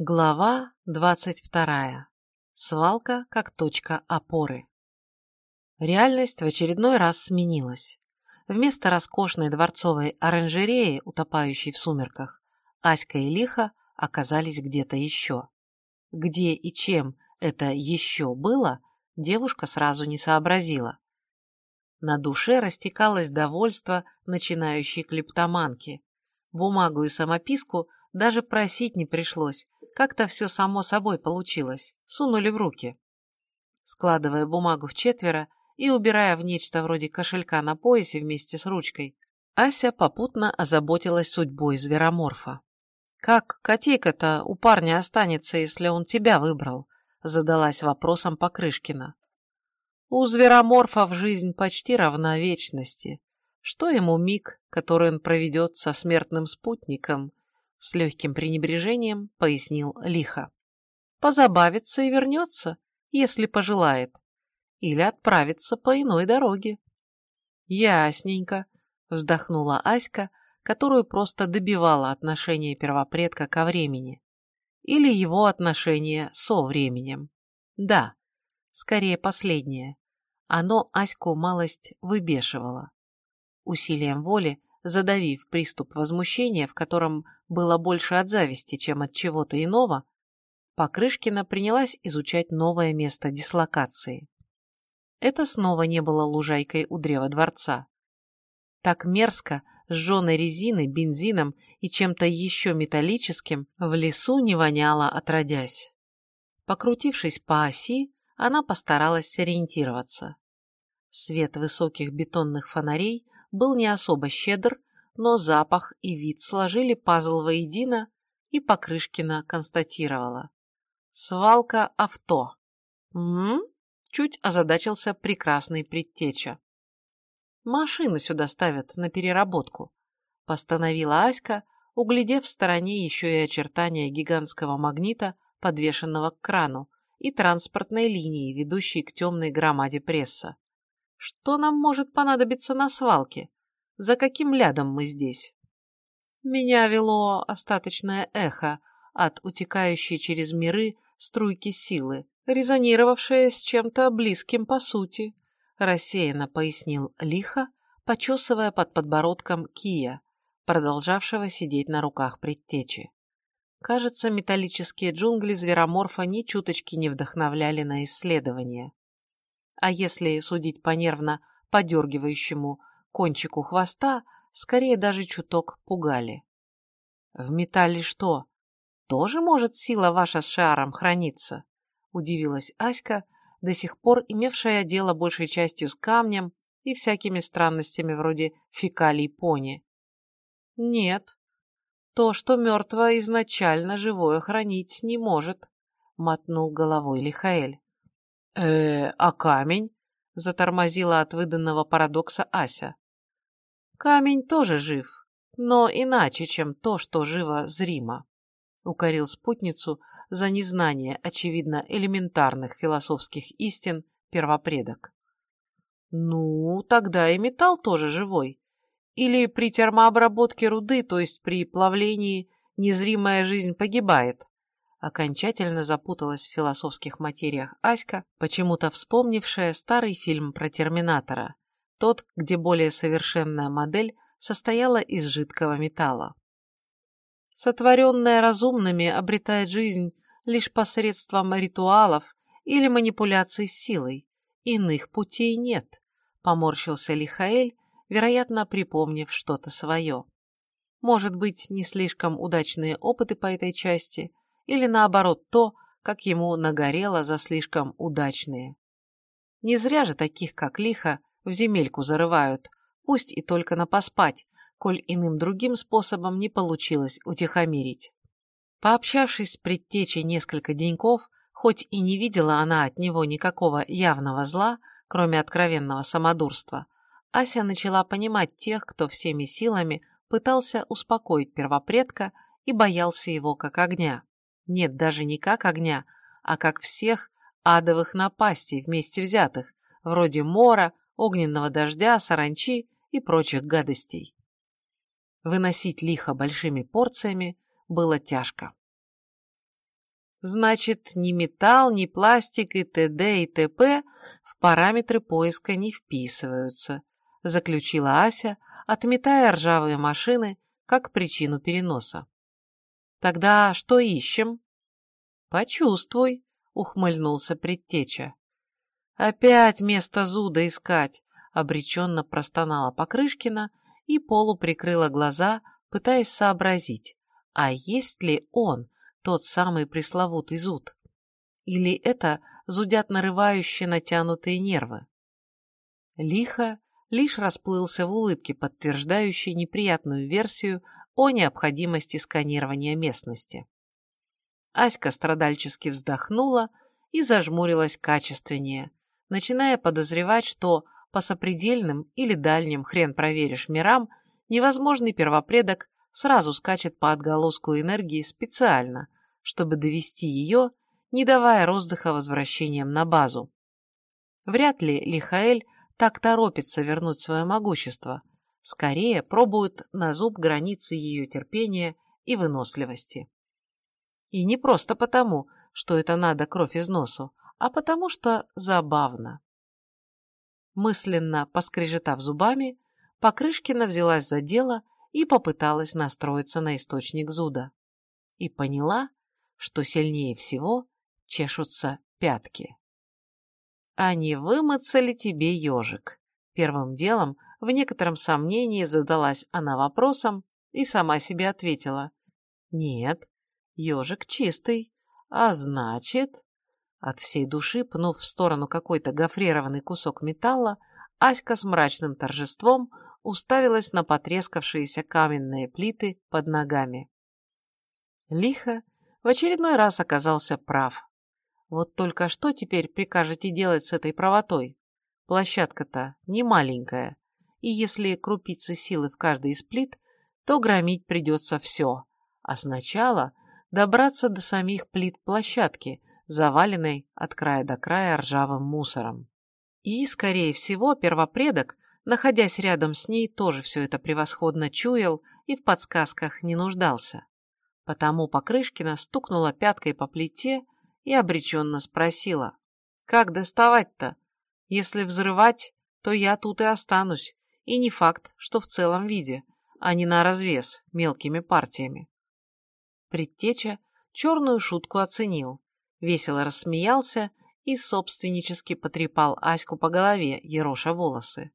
Глава 22. Свалка как точка опоры. Реальность в очередной раз сменилась. Вместо роскошной дворцовой оранжереи, утопающей в сумерках, Аська и Лиха оказались где-то еще. Где и чем это еще было, девушка сразу не сообразила. На душе растекалось довольство начинающей клептоманки. Бумагу и самописку даже просить не пришлось, как-то все само собой получилось. Сунули в руки. Складывая бумагу в четверо и убирая в нечто вроде кошелька на поясе вместе с ручкой, Ася попутно озаботилась судьбой звероморфа. «Как котейка-то у парня останется, если он тебя выбрал?» задалась вопросом Покрышкина. «У звероморфа в жизнь почти равна вечности. Что ему миг, который он проведет со смертным спутником, с легким пренебрежением пояснил лихо. Позабавится и вернется, если пожелает. Или отправится по иной дороге. Ясненько, вздохнула Аська, которую просто добивала отношение первопредка ко времени. Или его отношение со временем. Да, скорее последнее. Оно Аську малость выбешивало. Усилием воли задавив приступ возмущения, в котором было больше от зависти, чем от чего-то иного, Покрышкина принялась изучать новое место дислокации. Это снова не было лужайкой у древа дворца. Так мерзко, сжженной резиной, бензином и чем-то еще металлическим в лесу не воняло отродясь. Покрутившись по оси, она постаралась сориентироваться. Свет высоких бетонных фонарей был не особо щедр, но запах и вид сложили пазл воедино, и Покрышкина констатировала. «Свалка авто». «М?», -м чуть озадачился прекрасный предтеча. «Машины сюда ставят на переработку», — постановила Аська, углядев в стороне еще и очертания гигантского магнита, подвешенного к крану, и транспортной линии, ведущей к темной громаде пресса. Что нам может понадобиться на свалке? За каким лядом мы здесь? Меня вело остаточное эхо от утекающей через миры струйки силы, резонировавшее с чем-то близким по сути, рассеянно пояснил лихо, почесывая под подбородком Кия, продолжавшего сидеть на руках предтечи. Кажется, металлические джунгли звероморфа ни чуточки не вдохновляли на исследования а если судить по нервно подергивающему кончику хвоста, скорее даже чуток пугали. «В металле что, тоже может сила ваша с шаром храниться?» – удивилась Аська, до сих пор имевшая дело большей частью с камнем и всякими странностями вроде фекалий пони. «Нет, то, что мертвое изначально живое хранить не может», – мотнул головой Лихаэль э а камень?» — затормозила от выданного парадокса Ася. «Камень тоже жив, но иначе, чем то, что живо зримо», — укорил спутницу за незнание, очевидно, элементарных философских истин первопредок. «Ну, тогда и металл тоже живой. Или при термообработке руды, то есть при плавлении, незримая жизнь погибает?» Окончательно запуталась в философских материях Аська, почему-то вспомнившая старый фильм про Терминатора, тот, где более совершенная модель состояла из жидкого металла. Сотворенная разумными обретает жизнь лишь посредством ритуалов или манипуляций силой. Иных путей нет, поморщился Лихаэль, вероятно, припомнив что-то свое. Может быть, не слишком удачные опыты по этой части, или наоборот то, как ему нагорело за слишком удачные. Не зря же таких, как лихо, в земельку зарывают, пусть и только на поспать, коль иным другим способом не получилось утихомирить. Пообщавшись с предтечей несколько деньков, хоть и не видела она от него никакого явного зла, кроме откровенного самодурства, Ася начала понимать тех, кто всеми силами пытался успокоить первопредка и боялся его как огня. Нет, даже не как огня, а как всех адовых напастей вместе взятых, вроде мора, огненного дождя, саранчи и прочих гадостей. Выносить лихо большими порциями было тяжко. Значит, ни металл, ни пластик и т.д. и т.п. в параметры поиска не вписываются, заключила Ася, отметая ржавые машины как причину переноса. Тогда что ищем? Почувствуй, ухмыльнулся предтеча. Опять место зуда искать, обреченно простонала Покрышкина и полуприкрыла глаза, пытаясь сообразить, а есть ли он, тот самый пресловутый зуд? Или это зудят нарывающие натянутые нервы? Лихо лишь расплылся в улыбке, подтверждающей неприятную версию о необходимости сканирования местности. Аська страдальчески вздохнула и зажмурилась качественнее, начиная подозревать, что по сопредельным или дальним хрен проверишь мирам невозможный первопредок сразу скачет по отголоску энергии специально, чтобы довести ее, не давая роздыха возвращением на базу. Вряд ли Лихаэль так торопится вернуть свое могущество, скорее пробует на зуб границы ее терпения и выносливости. И не просто потому, что это надо кровь из носу, а потому что забавно. Мысленно поскрежетав зубами, Покрышкина взялась за дело и попыталась настроиться на источник зуда. И поняла, что сильнее всего чешутся пятки. А не вымыться ли тебе ежик? Первым делом, в некотором сомнении, задалась она вопросом и сама себе ответила. Нет, ежик чистый, а значит... От всей души, пнув в сторону какой-то гофрированный кусок металла, Аська с мрачным торжеством уставилась на потрескавшиеся каменные плиты под ногами. Лихо в очередной раз оказался прав. Вот только что теперь прикажете делать с этой правотой? Площадка-то не маленькая, и если крупицы силы в каждой из плит, то громить придется все, а сначала добраться до самих плит площадки, заваленной от края до края ржавым мусором. И, скорее всего, первопредок, находясь рядом с ней, тоже все это превосходно чуял и в подсказках не нуждался. Потому Покрышкина стукнула пяткой по плите и обреченно спросила, «Как доставать-то? Если взрывать, то я тут и останусь, и не факт, что в целом виде, а не на развес мелкими партиями». Предтеча черную шутку оценил, весело рассмеялся и собственнически потрепал Аську по голове, ероша волосы.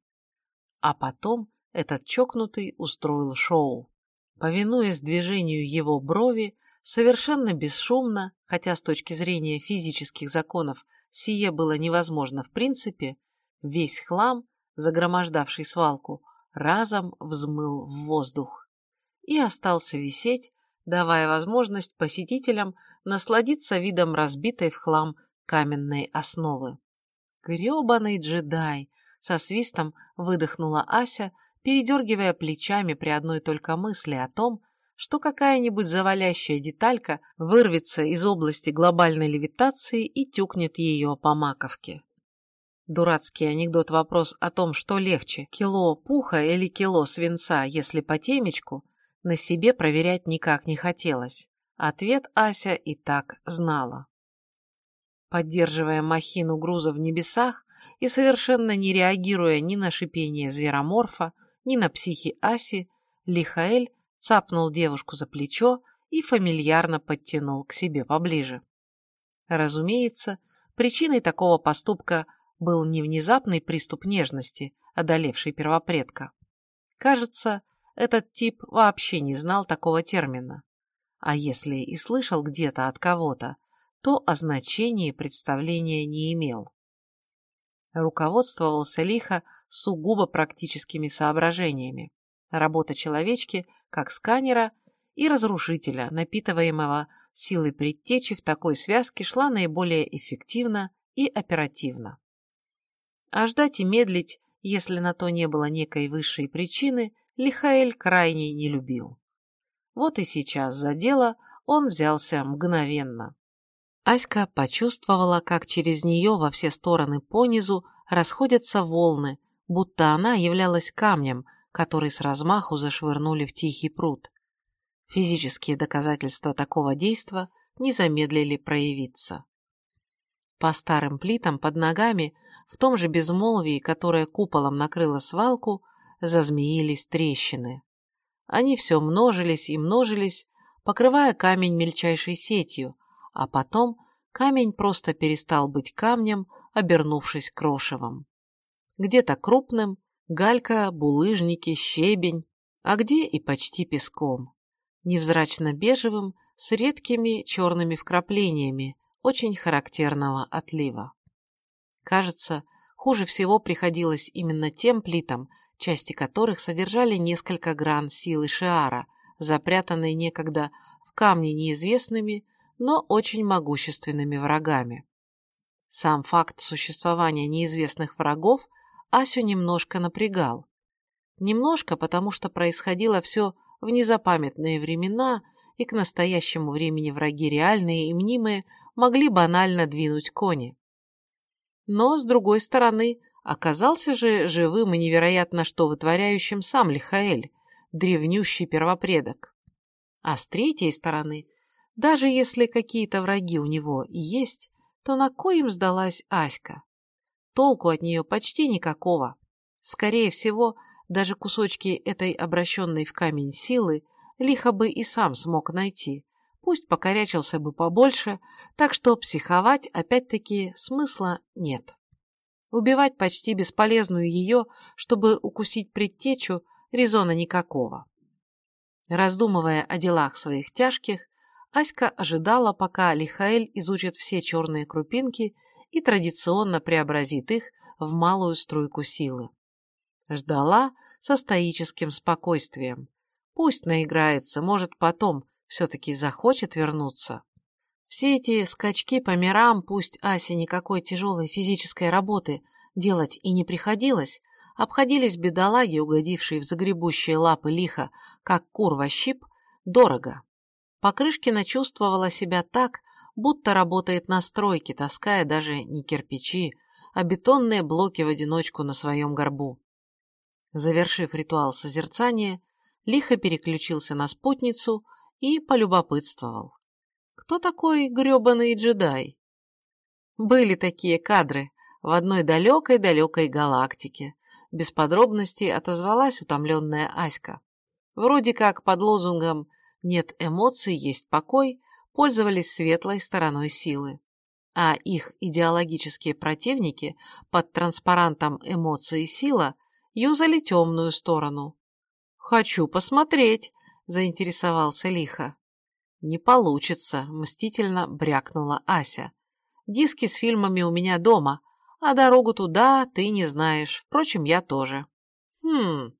А потом этот чокнутый устроил шоу. Повинуясь движению его брови, совершенно бесшумно, хотя с точки зрения физических законов сие было невозможно в принципе, весь хлам, загромождавший свалку, разом взмыл в воздух и остался висеть, давая возможность посетителям насладиться видом разбитой в хлам каменной основы. «Гребаный джедай!» — со свистом выдохнула Ася, передергивая плечами при одной только мысли о том, что какая-нибудь завалящая деталька вырвется из области глобальной левитации и тюкнет ее по маковке. Дурацкий анекдот-вопрос о том, что легче, кило пуха или кило свинца, если по темечку, на себе проверять никак не хотелось. Ответ Ася и так знала. Поддерживая махину груза в небесах и совершенно не реагируя ни на шипение звероморфа, ни на психи Аси, Лихаэль цапнул девушку за плечо и фамильярно подтянул к себе поближе. Разумеется, причиной такого поступка был не внезапный приступ нежности, одолевший первопредка. Кажется, этот тип вообще не знал такого термина. А если и слышал где-то от кого-то, то о значении представления не имел. Руководствовался лихо сугубо практическими соображениями. Работа человечки как сканера и разрушителя, напитываемого силой предтечи в такой связке шла наиболее эффективно и оперативно. А ждать и медлить, если на то не было некой высшей причины, Лихаэль крайне не любил. Вот и сейчас за дело он взялся мгновенно. Аська почувствовала, как через нее во все стороны понизу расходятся волны, будто она являлась камнем, который с размаху зашвырнули в тихий пруд. Физические доказательства такого действа не замедлили проявиться. По старым плитам под ногами, в том же безмолвии, которое куполом накрыло свалку, зазмеились трещины. Они все множились и множились, покрывая камень мельчайшей сетью, а потом камень просто перестал быть камнем, обернувшись крошевом. Где-то крупным, галька, булыжники, щебень, а где и почти песком. Невзрачно-бежевым, с редкими черными вкраплениями, очень характерного отлива. Кажется, хуже всего приходилось именно тем плитам, части которых содержали несколько гран силы Шиара, запрятанные некогда в камне неизвестными, но очень могущественными врагами. Сам факт существования неизвестных врагов Асю немножко напрягал. Немножко, потому что происходило все в незапамятные времена, и к настоящему времени враги реальные и мнимые могли банально двинуть кони. Но, с другой стороны, оказался же живым и невероятно что вытворяющим сам Лихаэль, древнющий первопредок. А с третьей стороны, даже если какие-то враги у него и есть, то на кой им сдалась Аська? Толку от нее почти никакого. Скорее всего, даже кусочки этой обращенной в камень силы лихо бы и сам смог найти, пусть покорячился бы побольше, так что психовать опять-таки смысла нет. Убивать почти бесполезную ее, чтобы укусить предтечу, резона никакого. Раздумывая о делах своих тяжких, Аська ожидала, пока Лихаэль изучит все черные крупинки и традиционно преобразит их в малую струйку силы. Ждала со стоическим спокойствием. Пусть наиграется, может, потом все-таки захочет вернуться. Все эти скачки по мирам, пусть Асе никакой тяжелой физической работы делать и не приходилось, обходились бедолаги, угодившие в загребущие лапы лиха, как курва щип, дорого. Покрышкина чувствовала себя так, будто работает на стройке, таская даже не кирпичи, а бетонные блоки в одиночку на своем горбу. Завершив ритуал созерцания, лихо переключился на спутницу и полюбопытствовал. Кто такой грёбаный джедай? Были такие кадры в одной далекой-далекой галактике. Без подробностей отозвалась утомленная Аська. Вроде как под лозунгом «нет эмоций, есть покой» пользовались светлой стороной силы. А их идеологические противники под транспарантом «эмоции и сила» юзали темную сторону. «Хочу посмотреть», — заинтересовался лихо. «Не получится», — мстительно брякнула Ася. «Диски с фильмами у меня дома, а дорогу туда ты не знаешь, впрочем, я тоже». «Хм...»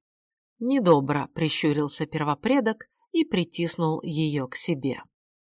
Недобро прищурился первопредок и притиснул ее к себе.